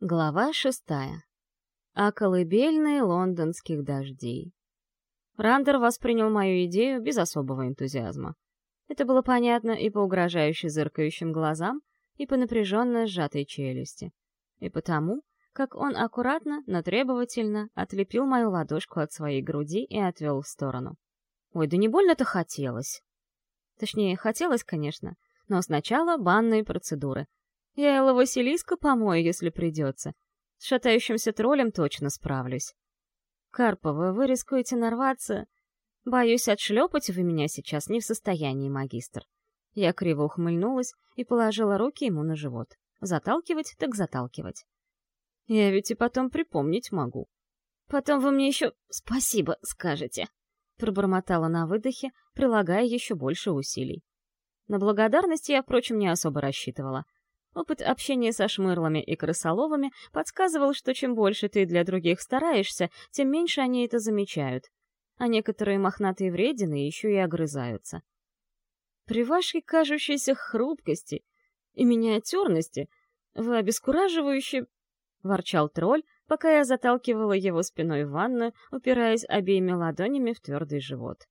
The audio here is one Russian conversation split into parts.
Глава шестая. О колыбельной лондонских дождей. Рандер воспринял мою идею без особого энтузиазма. Это было понятно и по угрожающе зыркающим глазам, и по напряженно сжатой челюсти. И потому, как он аккуратно, но требовательно отлепил мою ладошку от своей груди и отвел в сторону. Ой, да не больно-то хотелось. Точнее, хотелось, конечно, но сначала банные процедуры — я Элла Василиска помою, если придется. С шатающимся троллем точно справлюсь. Карпова, вы рискуете нарваться. Боюсь, отшлепать вы меня сейчас не в состоянии, магистр. Я криво ухмыльнулась и положила руки ему на живот. Заталкивать так заталкивать. Я ведь и потом припомнить могу. Потом вы мне еще «спасибо» скажете. Пробормотала на выдохе, прилагая еще больше усилий. На благодарность я, впрочем, не особо рассчитывала — Опыт общения со шмырлами и крысоловами подсказывал, что чем больше ты для других стараешься, тем меньше они это замечают. А некоторые мохнатые вредины еще и огрызаются. При вашей кажущейся хрупкости и миниатюрности вы обескураживающе... — ворчал тролль, пока я заталкивала его спиной в ванну, упираясь обеими ладонями в твердый живот.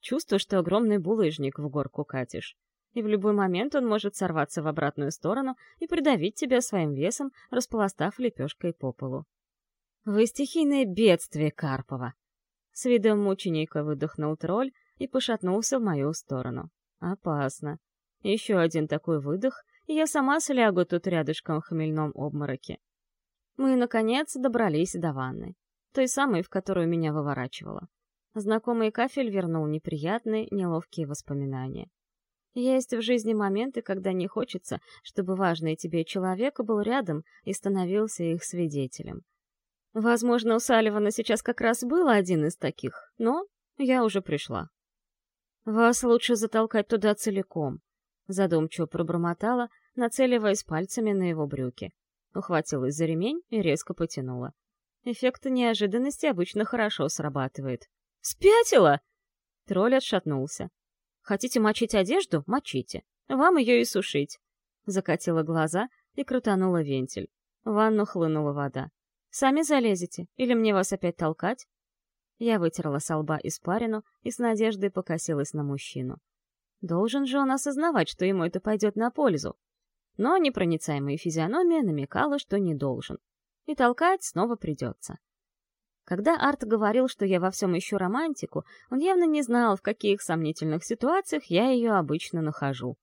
Чувство, что огромный булыжник в горку катишь и в любой момент он может сорваться в обратную сторону и придавить тебя своим весом, распластав лепешкой по полу. «Вы стихийное бедствие, Карпова!» С видом мученика выдохнул тролль и пошатнулся в мою сторону. «Опасно. Еще один такой выдох, и я сама слягу тут рядышком в хмельном обмороке». Мы, наконец, добрались до ванны, той самой, в которую меня выворачивало. Знакомый кафель вернул неприятные, неловкие воспоминания. Есть в жизни моменты, когда не хочется, чтобы важный тебе человек был рядом и становился их свидетелем. Возможно, у Салливана сейчас как раз был один из таких, но я уже пришла. «Вас лучше затолкать туда целиком», — задумчиво пробормотала, нацеливаясь пальцами на его брюки. Ухватилась за ремень и резко потянула. Эффект неожиданности обычно хорошо срабатывает. «Спятила!» Тролль отшатнулся. Хотите мочить одежду — мочите. Вам ее и сушить. Закатила глаза и крутанула вентиль. В ванну хлынула вода. Сами залезете? Или мне вас опять толкать? Я вытерла со лба испарину и с надеждой покосилась на мужчину. Должен же он осознавать, что ему это пойдет на пользу. Но непроницаемая физиономия намекала, что не должен. И толкать снова придется. Когда Арт говорил, что я во всем ищу романтику, он явно не знал, в каких сомнительных ситуациях я ее обычно нахожу.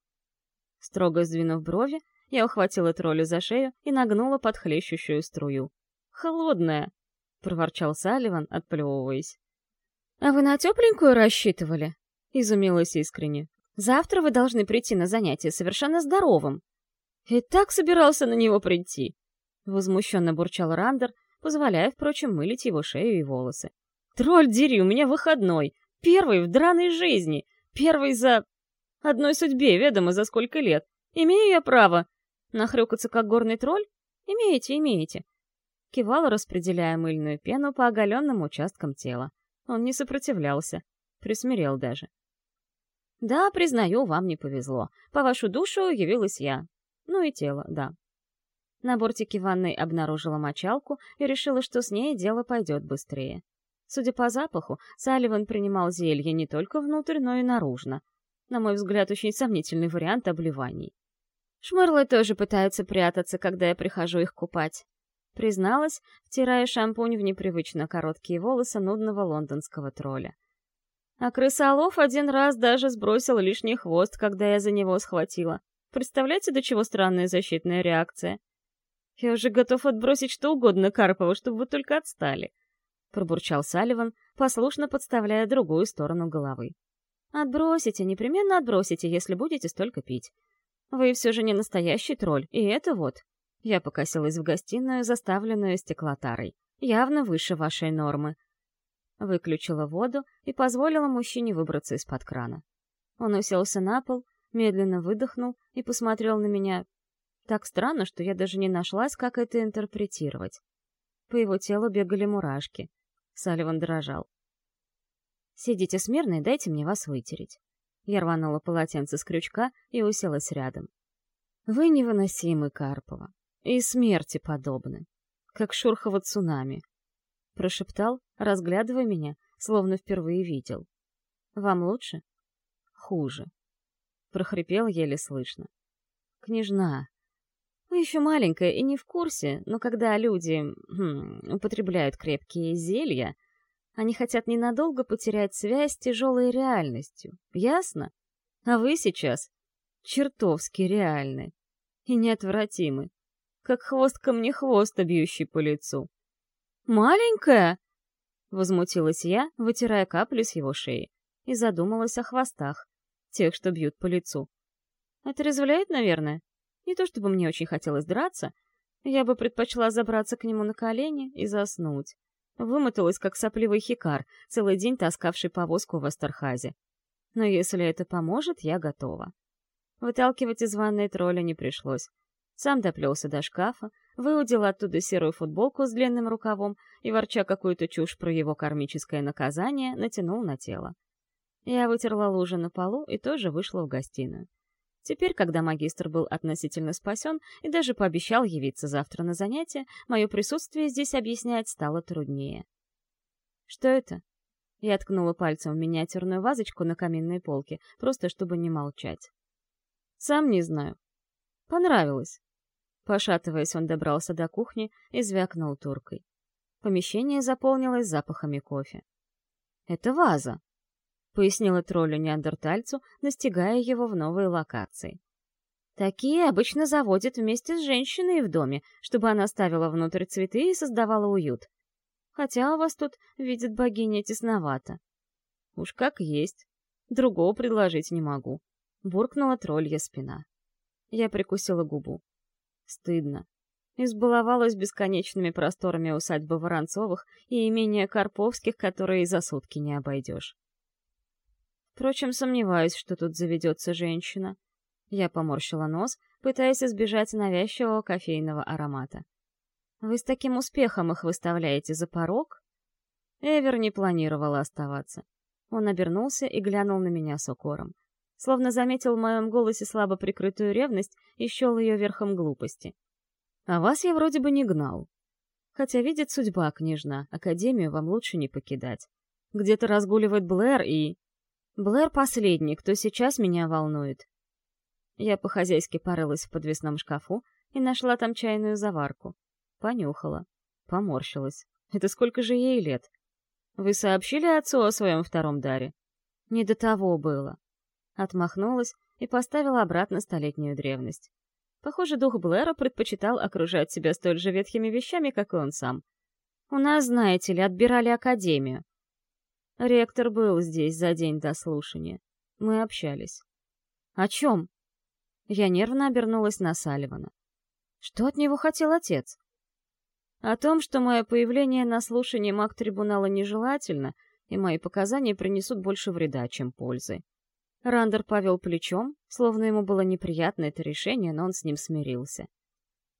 Строго сдвинув брови, я ухватила тролля за шею и нагнула под хлещущую струю. «Холодная!» — проворчал Салливан, отплевываясь. «А вы на тепленькую рассчитывали?» — изумилась искренне. «Завтра вы должны прийти на занятие совершенно здоровым». «И так собирался на него прийти!» — возмущенно бурчал Рандер, позволяя, впрочем, мылить его шею и волосы. «Тролль, дери, у меня выходной! Первый в драной жизни! Первый за... одной судьбе, ведомо за сколько лет! Имею я право! Нахрюкаться, как горный тролль? Имеете, имеете!» Кивала, распределяя мыльную пену по оголенным участкам тела. Он не сопротивлялся, присмирел даже. «Да, признаю, вам не повезло. По вашу душу явилась я. Ну и тело, да. На бортике ванной обнаружила мочалку и решила, что с ней дело пойдет быстрее. Судя по запаху, Салливан принимал зелье не только внутрь, но и наружно. На мой взгляд, очень сомнительный вариант обливаний. Шмырлы тоже пытаются прятаться, когда я прихожу их купать. Призналась, втирая шампунь в непривычно короткие волосы нудного лондонского тролля. А крысолов один раз даже сбросил лишний хвост, когда я за него схватила. Представляете, до чего странная защитная реакция? Я уже готов отбросить что угодно Карпова, чтобы вы только отстали. Пробурчал Салливан, послушно подставляя другую сторону головы. Отбросите, непременно отбросите, если будете столько пить. Вы все же не настоящий тролль, и это вот. Я покосилась в гостиную, заставленную стеклотарой. Явно выше вашей нормы. Выключила воду и позволила мужчине выбраться из-под крана. Он уселся на пол, медленно выдохнул и посмотрел на меня так странно, что я даже не нашлась, как это интерпретировать. По его телу бегали мурашки. Салливан дрожал. «Сидите смирно и дайте мне вас вытереть». Я рванула полотенце с крючка и уселась рядом. «Вы невыносимы, Карпова. и смерти подобны, как шурхово цунами. Прошептал, разглядывая меня, словно впервые видел. «Вам лучше?» «Хуже», — прохрипел еле слышно. «Княжна, вы еще маленькая и не в курсе, но когда люди хм, употребляют крепкие зелья, они хотят ненадолго потерять связь с тяжелой реальностью. Ясно? А вы сейчас чертовски реальны и неотвратимы, как хвост ко бьющий по лицу. «Маленькая?» — возмутилась я, вытирая каплю с его шеи, и задумалась о хвостах, тех, что бьют по лицу. Отрезвляет, наверное. Не то чтобы мне очень хотелось драться, я бы предпочла забраться к нему на колени и заснуть. Вымоталась, как сопливый хикар, целый день таскавший повозку в Астерхазе. Но если это поможет, я готова. Выталкивать из ванной тролля не пришлось. Сам доплелся до шкафа, выудил оттуда серую футболку с длинным рукавом и, ворча какую-то чушь про его кармическое наказание, натянул на тело. Я вытерла лужи на полу и тоже вышла в гостиную. Теперь, когда магистр был относительно спасен и даже пообещал явиться завтра на занятие, мое присутствие здесь объяснять стало труднее. «Что это?» Я ткнула пальцем в миниатюрную вазочку на каминной полке, просто чтобы не молчать. «Сам не знаю. Понравилось». Пошатываясь, он добрался до кухни и звякнул туркой. Помещение заполнилось запахами кофе. «Это ваза», — пояснила троллю неандертальцу, настигая его в новой локации. «Такие обычно заводят вместе с женщиной в доме, чтобы она ставила внутрь цветы и создавала уют. Хотя у вас тут, видит богиня, тесновато». «Уж как есть. Другого предложить не могу», — буркнула троллья спина. Я прикусила губу. Стыдно. Избаловалась бесконечными просторами усадьбы Воронцовых и имения Карповских, которые за сутки не обойдешь. Впрочем, сомневаюсь, что тут заведется женщина. Я поморщила нос, пытаясь избежать навязчивого кофейного аромата. «Вы с таким успехом их выставляете за порог?» Эвер не планировала оставаться. Он обернулся и глянул на меня с укором. Словно заметил в моем голосе слабо прикрытую ревность и счел ее верхом глупости. «А вас я вроде бы не гнал. Хотя, видит судьба, княжна, Академию вам лучше не покидать. Где-то разгуливает Блэр и...» Блэр последний, кто сейчас меня волнует. Я по-хозяйски порылась в подвесном шкафу и нашла там чайную заварку. Понюхала. Поморщилась. Это сколько же ей лет? Вы сообщили отцу о своем втором даре? Не до того было. Отмахнулась и поставила обратно столетнюю древность. Похоже, дух Блэра предпочитал окружать себя столь же ветхими вещами, как и он сам. У нас, знаете ли, отбирали академию. Ректор был здесь за день до слушания. Мы общались. О чем? Я нервно обернулась на Салливана. Что от него хотел отец? О том, что мое появление на слушании маг-трибунала нежелательно, и мои показания принесут больше вреда, чем пользы. Рандер повел плечом, словно ему было неприятно это решение, но он с ним смирился.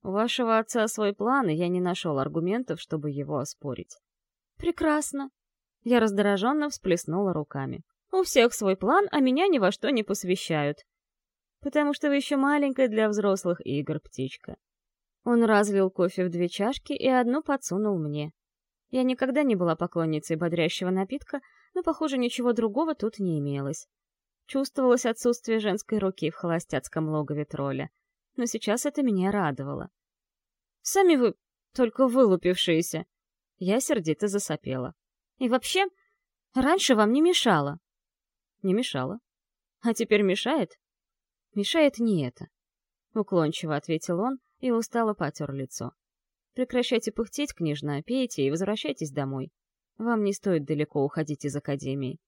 У вашего отца свой план, и я не нашел аргументов, чтобы его оспорить. Прекрасно. Я раздраженно всплеснула руками. «У всех свой план, а меня ни во что не посвящают. Потому что вы еще маленькая для взрослых игр, птичка». Он разлил кофе в две чашки и одну подсунул мне. Я никогда не была поклонницей бодрящего напитка, но, похоже, ничего другого тут не имелось. Чувствовалось отсутствие женской руки в холостяцком логове тролля. Но сейчас это меня радовало. «Сами вы только вылупившиеся!» Я сердито засопела. И вообще, раньше вам не мешало. Не мешало. А теперь мешает? Мешает не это. Уклончиво ответил он и устало потер лицо. Прекращайте пыхтеть, княжна, пейте и возвращайтесь домой. Вам не стоит далеко уходить из академии.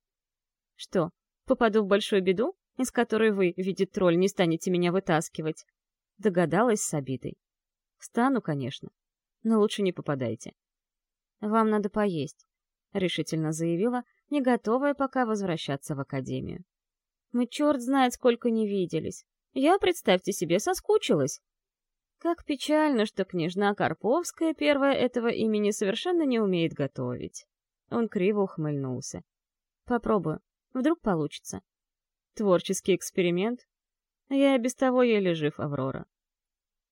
Что, попаду в большую беду, из которой вы, видит тролль, не станете меня вытаскивать? Догадалась с обидой. Стану, конечно, но лучше не попадайте. Вам надо поесть. — решительно заявила, не готовая пока возвращаться в академию. «Мы черт знает сколько не виделись. Я, представьте себе, соскучилась». Как печально, что княжна Карповская, первая этого имени, совершенно не умеет готовить. Он криво ухмыльнулся. «Попробую. Вдруг получится». «Творческий эксперимент?» «Я и без того еле жив, Аврора».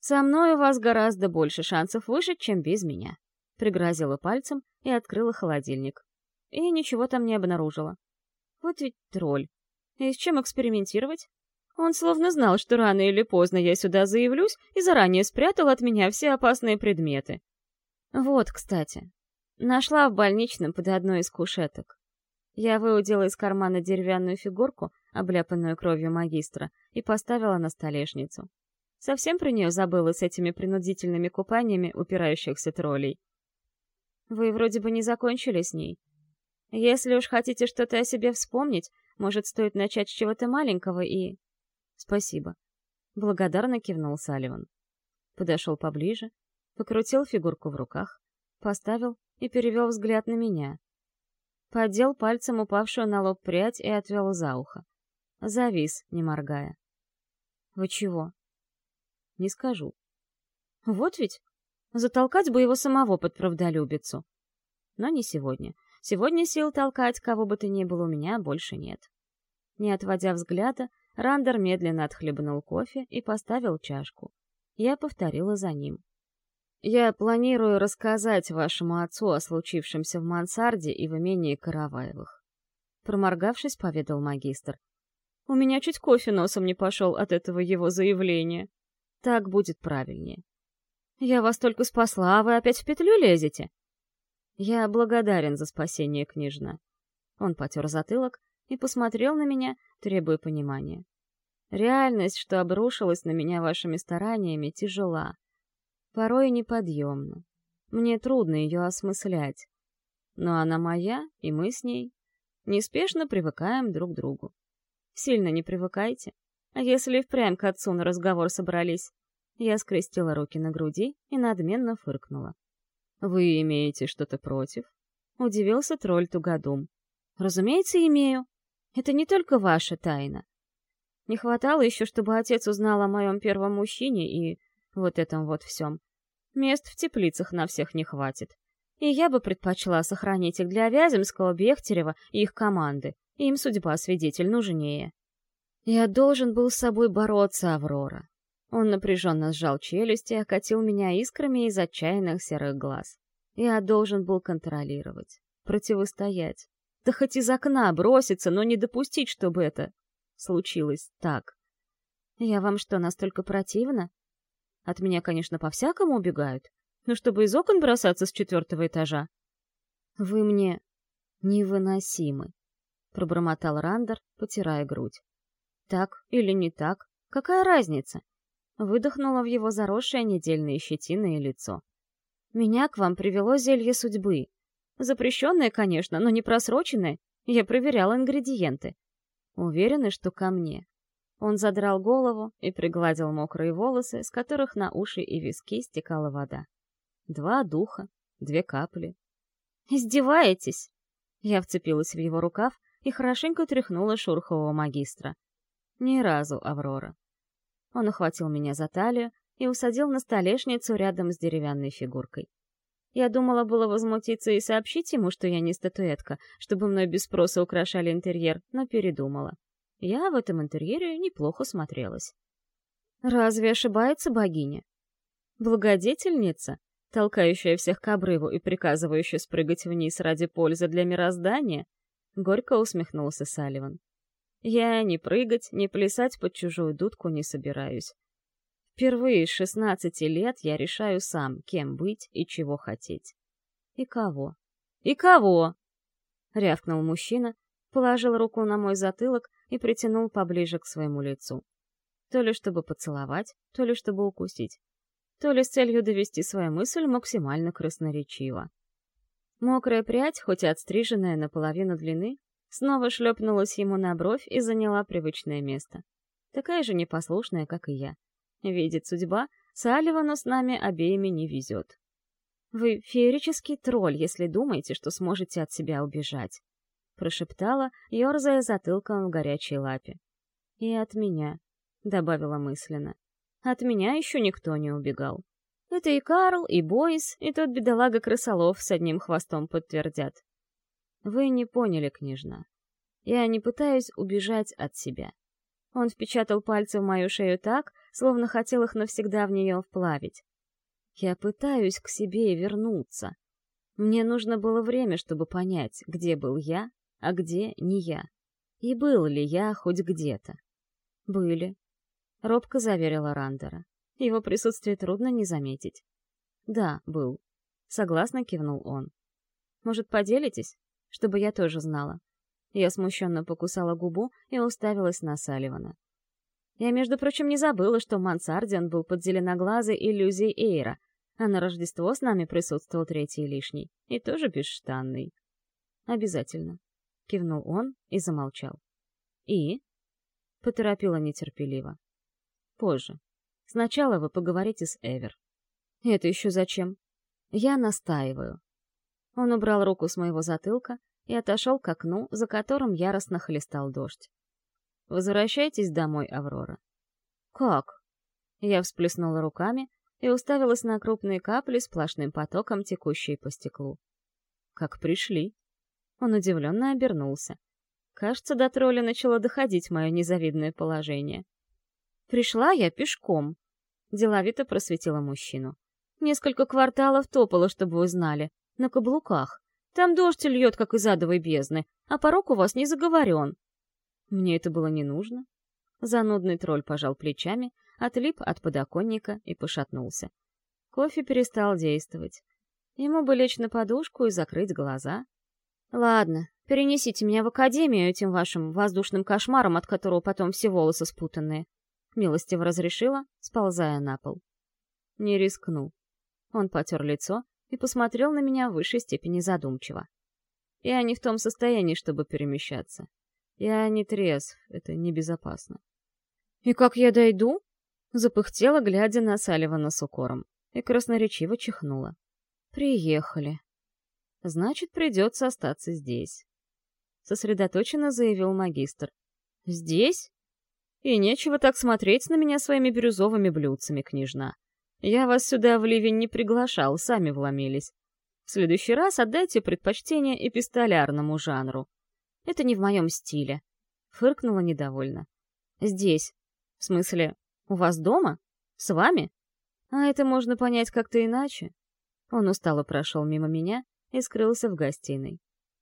Со мной у вас гораздо больше шансов выжить, чем без меня. Пригрозила пальцем и открыла холодильник. И ничего там не обнаружила. Вот ведь тролль. И с чем экспериментировать? Он словно знал, что рано или поздно я сюда заявлюсь, и заранее спрятал от меня все опасные предметы. Вот, кстати. Нашла в больничном под одной из кушеток. Я выудила из кармана деревянную фигурку, обляпанную кровью магистра, и поставила на столешницу. Совсем про нее забыла с этими принудительными купаниями упирающихся троллей. Вы вроде бы не закончили с ней. Если уж хотите что-то о себе вспомнить, может, стоит начать с чего-то маленького и... Спасибо. Благодарно кивнул Салливан. Подошел поближе, покрутил фигурку в руках, поставил и перевел взгляд на меня. Поддел пальцем упавшую на лоб прядь и отвел за ухо. Завис, не моргая. «Вы чего?» «Не скажу». «Вот ведь! Затолкать бы его самого под правдолюбицу. Но не сегодня. Сегодня сил толкать, кого бы то ни было, у меня больше нет». Не отводя взгляда, Рандер медленно отхлебнул кофе и поставил чашку. Я повторила за ним. Я планирую рассказать вашему отцу о случившемся в мансарде и в имении Караваевых. Проморгавшись, поведал магистр. У меня чуть кофе носом не пошел от этого его заявления. Так будет правильнее. Я вас только спасла, а вы опять в петлю лезете? Я благодарен за спасение, княжна. Он потер затылок и посмотрел на меня, требуя понимания. Реальность, что обрушилась на меня вашими стараниями, тяжела порой неподъемна. Мне трудно ее осмыслять. Но она моя, и мы с ней неспешно привыкаем друг к другу. Сильно не привыкайте. А если впрямь к отцу на разговор собрались? Я скрестила руки на груди и надменно фыркнула. «Вы имеете что-то против?» Удивился тролль Тугодум. «Разумеется, имею. Это не только ваша тайна. Не хватало еще, чтобы отец узнал о моем первом мужчине и вот этом вот всем. Мест в теплицах на всех не хватит. И я бы предпочла сохранить их для Вяземского, Бехтерева и их команды. Им судьба свидетель нужнее. Я должен был с собой бороться, Аврора. Он напряженно сжал челюсти и окатил меня искрами из отчаянных серых глаз. Я должен был контролировать, противостоять. Да хоть из окна броситься, но не допустить, чтобы это случилось так. Я вам что, настолько противна? От меня, конечно, по-всякому убегают, но чтобы из окон бросаться с четвертого этажа. Вы мне невыносимы, пробормотал Рандер, потирая грудь. Так или не так? Какая разница? Выдохнула в его заросшее недельные щетины и лицо. Меня к вам привело зелье судьбы. Запрещенное, конечно, но не просроченное. Я проверял ингредиенты. Уверены, что ко мне. Он задрал голову и пригладил мокрые волосы, с которых на уши и виски стекала вода. Два духа, две капли. «Издеваетесь?» Я вцепилась в его рукав и хорошенько тряхнула шурхового магистра. Ни разу, Аврора. Он ухватил меня за талию и усадил на столешницу рядом с деревянной фигуркой. Я думала было возмутиться и сообщить ему, что я не статуэтка, чтобы мной без спроса украшали интерьер, но передумала. Я в этом интерьере неплохо смотрелась. Разве ошибается богиня? Благодетельница, толкающая всех к обрыву и приказывающая спрыгать вниз ради пользы для мироздания? Горько усмехнулся Салливан. Я ни прыгать, ни плясать под чужую дудку не собираюсь. Впервые с шестнадцати лет я решаю сам, кем быть и чего хотеть. И кого? И кого? Рявкнул мужчина, положил руку на мой затылок и притянул поближе к своему лицу. То ли чтобы поцеловать, то ли чтобы укусить. То ли с целью довести свою мысль максимально красноречиво. Мокрая прядь, хоть и отстриженная наполовину длины, снова шлепнулась ему на бровь и заняла привычное место. Такая же непослушная, как и я. Видит судьба, Салливану с нами обеими не везет. Вы феерический тролль, если думаете, что сможете от себя убежать прошептала, ерзая затылком в горячей лапе. «И от меня», — добавила мысленно. «От меня еще никто не убегал. Это и Карл, и Бойс, и тот бедолага-крысолов с одним хвостом подтвердят. Вы не поняли, княжна. Я не пытаюсь убежать от себя. Он впечатал пальцы в мою шею так, словно хотел их навсегда в нее вплавить. Я пытаюсь к себе вернуться. Мне нужно было время, чтобы понять, где был я, а где не я. И был ли я хоть где-то. Были. Робко заверила Рандера. Его присутствие трудно не заметить. Да, был. Согласно кивнул он. Может, поделитесь, чтобы я тоже знала? Я смущенно покусала губу и уставилась на Салливана. Я, между прочим, не забыла, что он был под зеленоглазой иллюзией Эйра, а на Рождество с нами присутствовал третий лишний, и тоже бесштанный. «Обязательно», — кивнул он и замолчал. «И?» — поторопила нетерпеливо. «Позже. Сначала вы поговорите с Эвер». «Это еще зачем?» «Я настаиваю». Он убрал руку с моего затылка и отошел к окну, за которым яростно хлестал дождь. «Возвращайтесь домой, Аврора». «Как?» Я всплеснула руками и уставилась на крупные капли сплошным потоком, текущие по стеклу. «Как пришли?» Он удивленно обернулся. Кажется, до тролля начало доходить мое незавидное положение. «Пришла я пешком», — деловито просветила мужчину. «Несколько кварталов топала, чтобы вы знали, на каблуках. Там дождь льет, как из адовой бездны, а порог у вас не заговорен». Мне это было не нужно. Занудный тролль пожал плечами, отлип от подоконника и пошатнулся. Кофе перестал действовать. Ему бы лечь на подушку и закрыть глаза. «Ладно, перенесите меня в академию этим вашим воздушным кошмаром, от которого потом все волосы спутанные», — милостиво разрешила, сползая на пол. Не рискну. Он потер лицо и посмотрел на меня в высшей степени задумчиво. Я не в том состоянии, чтобы перемещаться. Я не трезв, это небезопасно. «И как я дойду?» Запыхтела, глядя на Салливана с укором, и красноречиво чихнула. «Приехали. Значит, придется остаться здесь», — сосредоточенно заявил магистр. «Здесь? И нечего так смотреть на меня своими бирюзовыми блюдцами, княжна. Я вас сюда в ливень не приглашал, сами вломились. В следующий раз отдайте предпочтение эпистолярному жанру. Это не в моем стиле», — фыркнула недовольно. «Здесь. В смысле, у вас дома? С вами? А это можно понять как-то иначе. Он устало прошел мимо меня и скрылся в гостиной.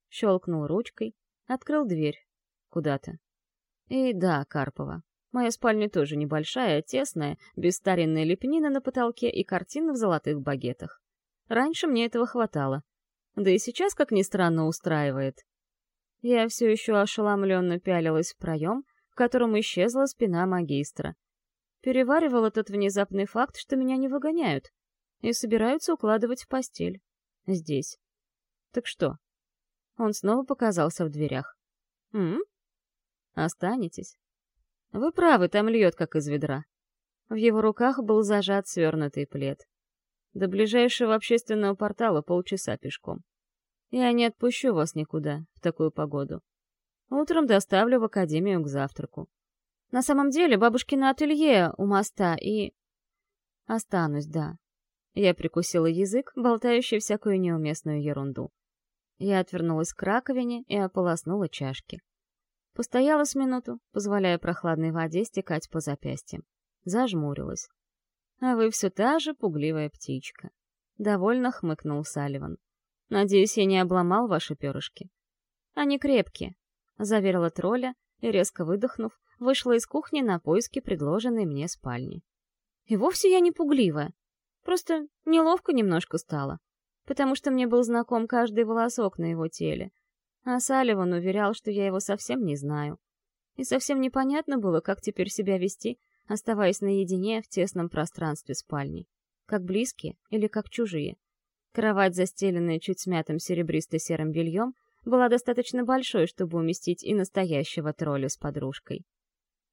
Щелкнул ручкой, открыл дверь. Куда-то. И да, Карпова. Моя спальня тоже небольшая, тесная, без старинной лепнины на потолке и картин в золотых багетах. Раньше мне этого хватало. Да и сейчас, как ни странно, устраивает. Я все еще ошеломленно пялилась в проем, в котором исчезла спина магистра, переваривал этот внезапный факт, что меня не выгоняют, и собираются укладывать в постель. Здесь. Так что? Он снова показался в дверях. М? Останетесь. Вы правы, там льет, как из ведра. В его руках был зажат свернутый плед. До ближайшего общественного портала полчаса пешком. Я не отпущу вас никуда в такую погоду. Утром доставлю в академию к завтраку. На самом деле, бабушкино ателье у моста и... Останусь, да. Я прикусила язык, болтающий всякую неуместную ерунду. Я отвернулась к раковине и ополоснула чашки. Постояла с минуту, позволяя прохладной воде стекать по запястьям. Зажмурилась. «А вы все та же пугливая птичка», — довольно хмыкнул Салливан. «Надеюсь, я не обломал ваши перышки». «Они крепкие», — заверила тролля и, резко выдохнув, вышла из кухни на поиски предложенной мне спальни. И вовсе я не пугливая. Просто неловко немножко стало, потому что мне был знаком каждый волосок на его теле. А Салливан уверял, что я его совсем не знаю. И совсем непонятно было, как теперь себя вести, оставаясь наедине в тесном пространстве спальни. Как близкие или как чужие. Кровать, застеленная чуть смятым серебристо-серым бельем, была достаточно большой, чтобы уместить и настоящего тролля с подружкой.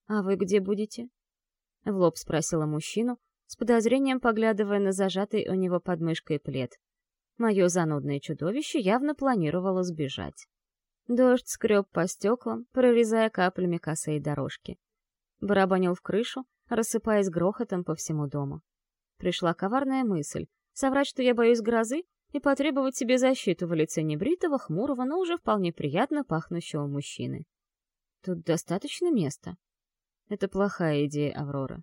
«А вы где будете?» — в лоб спросила мужчину, с подозрением поглядывая на зажатый у него под мышкой плед. Мое занудное чудовище явно планировало сбежать. Дождь скреб по стеклам, прорезая каплями косые дорожки. Барабанил в крышу, рассыпаясь грохотом по всему дому. Пришла коварная мысль — соврать, что я боюсь грозы, и потребовать себе защиту в лице небритого, хмурого, но уже вполне приятно пахнущего мужчины. Тут достаточно места. Это плохая идея, Аврора.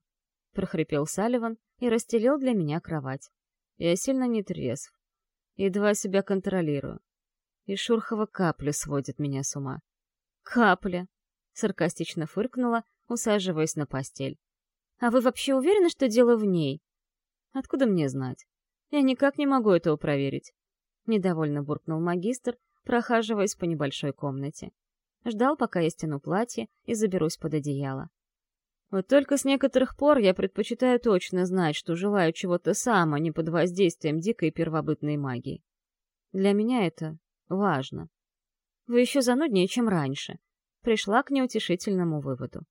прохрипел Салливан и расстелил для меня кровать. Я сильно не трезв. Едва себя контролирую. И Шурхова капля сводит меня с ума. «Капля!» — саркастично фыркнула, усаживаясь на постель. «А вы вообще уверены, что дело в ней?» «Откуда мне знать? Я никак не могу этого проверить». Недовольно буркнул магистр, прохаживаясь по небольшой комнате. Ждал, пока я стяну платье и заберусь под одеяло. Вот только с некоторых пор я предпочитаю точно знать, что желаю чего-то сам, а не под воздействием дикой первобытной магии. Для меня это важно. Вы еще зануднее, чем раньше. Пришла к неутешительному выводу.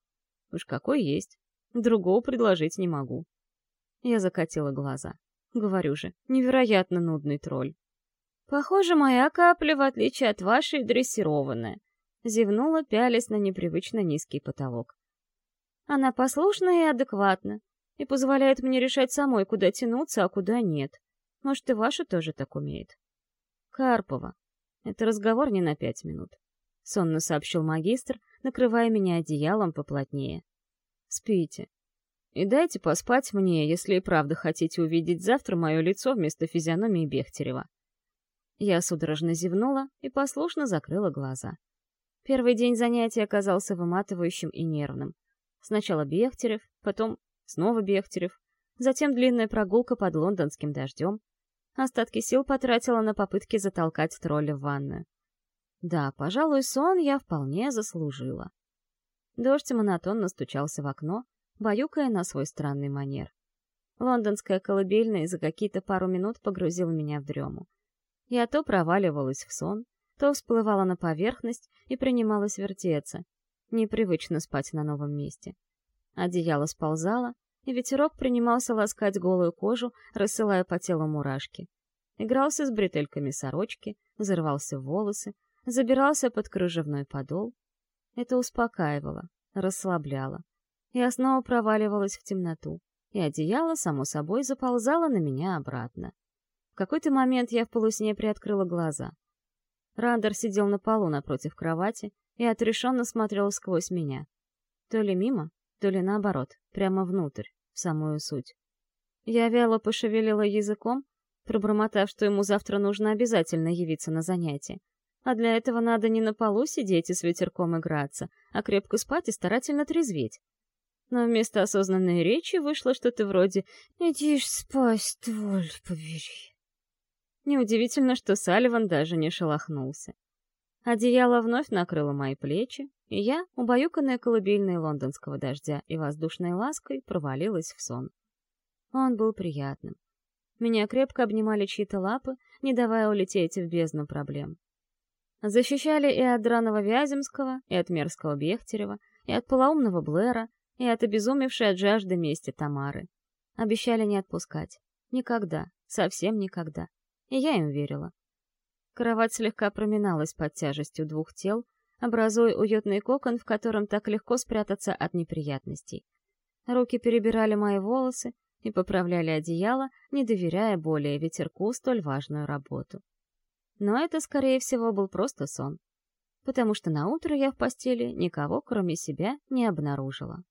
Уж какой есть. Другого предложить не могу. Я закатила глаза. Говорю же, невероятно нудный тролль. Похоже, моя капля, в отличие от вашей, дрессированная. Зевнула, пялясь на непривычно низкий потолок. Она послушна и адекватна, и позволяет мне решать самой, куда тянуться, а куда нет. Может, и ваша тоже так умеет. Карпова. Это разговор не на пять минут. Сонно сообщил магистр, накрывая меня одеялом поплотнее. Спите. И дайте поспать мне, если и правда хотите увидеть завтра мое лицо вместо физиономии Бехтерева. Я судорожно зевнула и послушно закрыла глаза. Первый день занятий оказался выматывающим и нервным. Сначала Бехтерев, потом снова Бехтерев, затем длинная прогулка под лондонским дождем. Остатки сил потратила на попытки затолкать тролля в ванную. Да, пожалуй, сон я вполне заслужила. Дождь монотонно стучался в окно, баюкая на свой странный манер. Лондонская колыбельная за какие-то пару минут погрузила меня в дрему. Я то проваливалась в сон, то всплывала на поверхность и принималась вертеться, Непривычно спать на новом месте. Одеяло сползало, и ветерок принимался ласкать голую кожу, рассылая по телу мурашки. Игрался с бретельками сорочки, взрывался в волосы, забирался под кружевной подол. Это успокаивало, расслабляло. Я снова проваливалась в темноту, и одеяло, само собой, заползало на меня обратно. В какой-то момент я в полусне приоткрыла глаза. Рандер сидел на полу напротив кровати и отрешенно смотрел сквозь меня. То ли мимо, то ли наоборот, прямо внутрь, в самую суть. Я вяло пошевелила языком, пробормотав, что ему завтра нужно обязательно явиться на занятие. А для этого надо не на полу сидеть и с ветерком играться, а крепко спать и старательно трезветь. Но вместо осознанной речи вышло что-то вроде «Иди ж спать, тволь побери». Неудивительно, что Салливан даже не шелохнулся. Одеяло вновь накрыло мои плечи, и я, убаюканная колыбельной лондонского дождя и воздушной лаской, провалилась в сон. Он был приятным. Меня крепко обнимали чьи-то лапы, не давая улететь в бездну проблем. Защищали и от драного Вяземского, и от мерзкого Бехтерева, и от полоумного Блэра, и от обезумевшей от жажды мести Тамары. Обещали не отпускать. Никогда, совсем никогда. И я им верила. Кровать слегка проминалась под тяжестью двух тел, образуя уютный кокон, в котором так легко спрятаться от неприятностей. Руки перебирали мои волосы и поправляли одеяло, не доверяя более ветерку столь важную работу. Но это, скорее всего, был просто сон, потому что на утро я в постели никого, кроме себя, не обнаружила.